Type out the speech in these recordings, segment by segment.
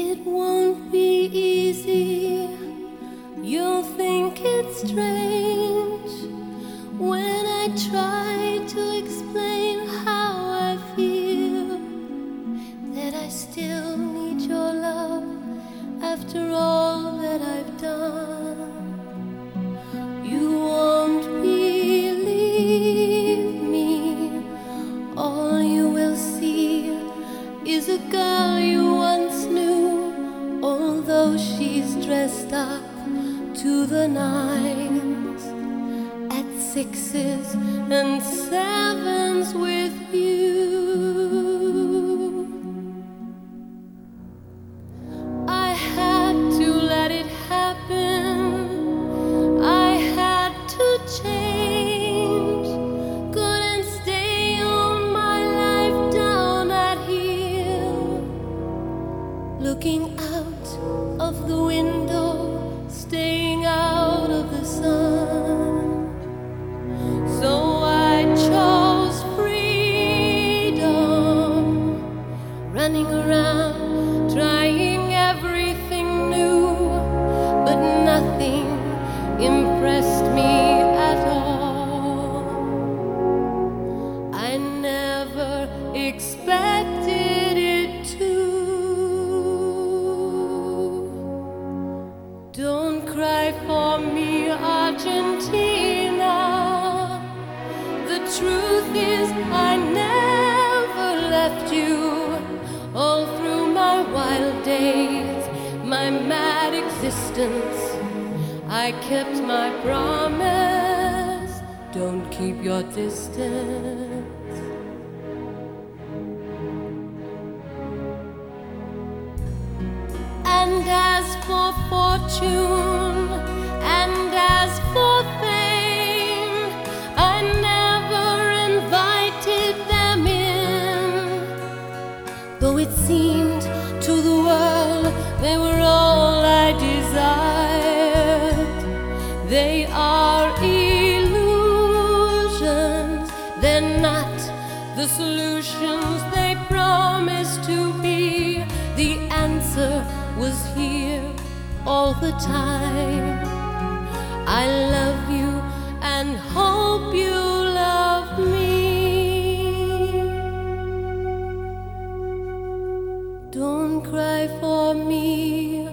It won't be easy. You'll think it's strange dressed up to the nines at sixes and sevens of the window, staying out of the sun. So I chose freedom running around cry for me, Argentina. The truth is, I never left you all through my wild days, my mad existence. I kept my promise. Don't keep your distance. And as for fortune, seemed to the world they were all I desired, they are illusions. They're not the solutions they promised to be. The answer was here all the time. For me,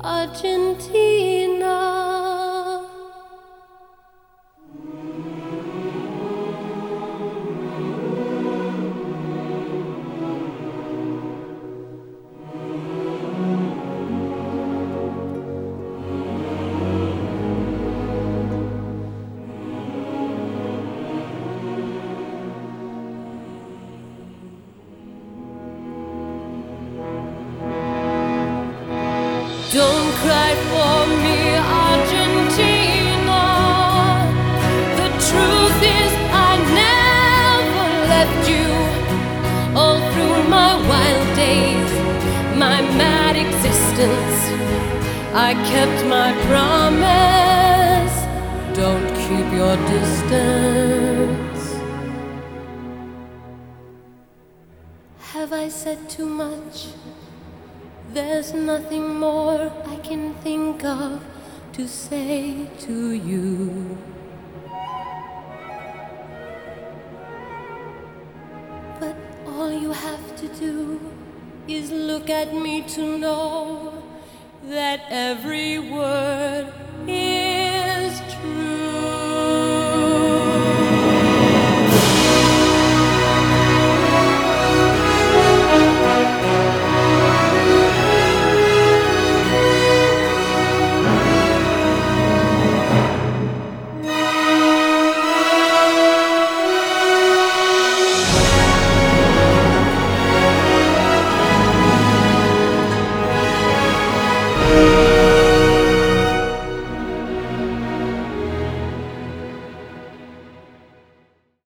Argentina. Don't cry for me, Argentina. The truth is, I never left you all through my wild days, my mad existence. I kept my promise. Don't keep your distance. Have I said too much? There's nothing more I can think of to say to you. But all you have to do is look at me to know that every word is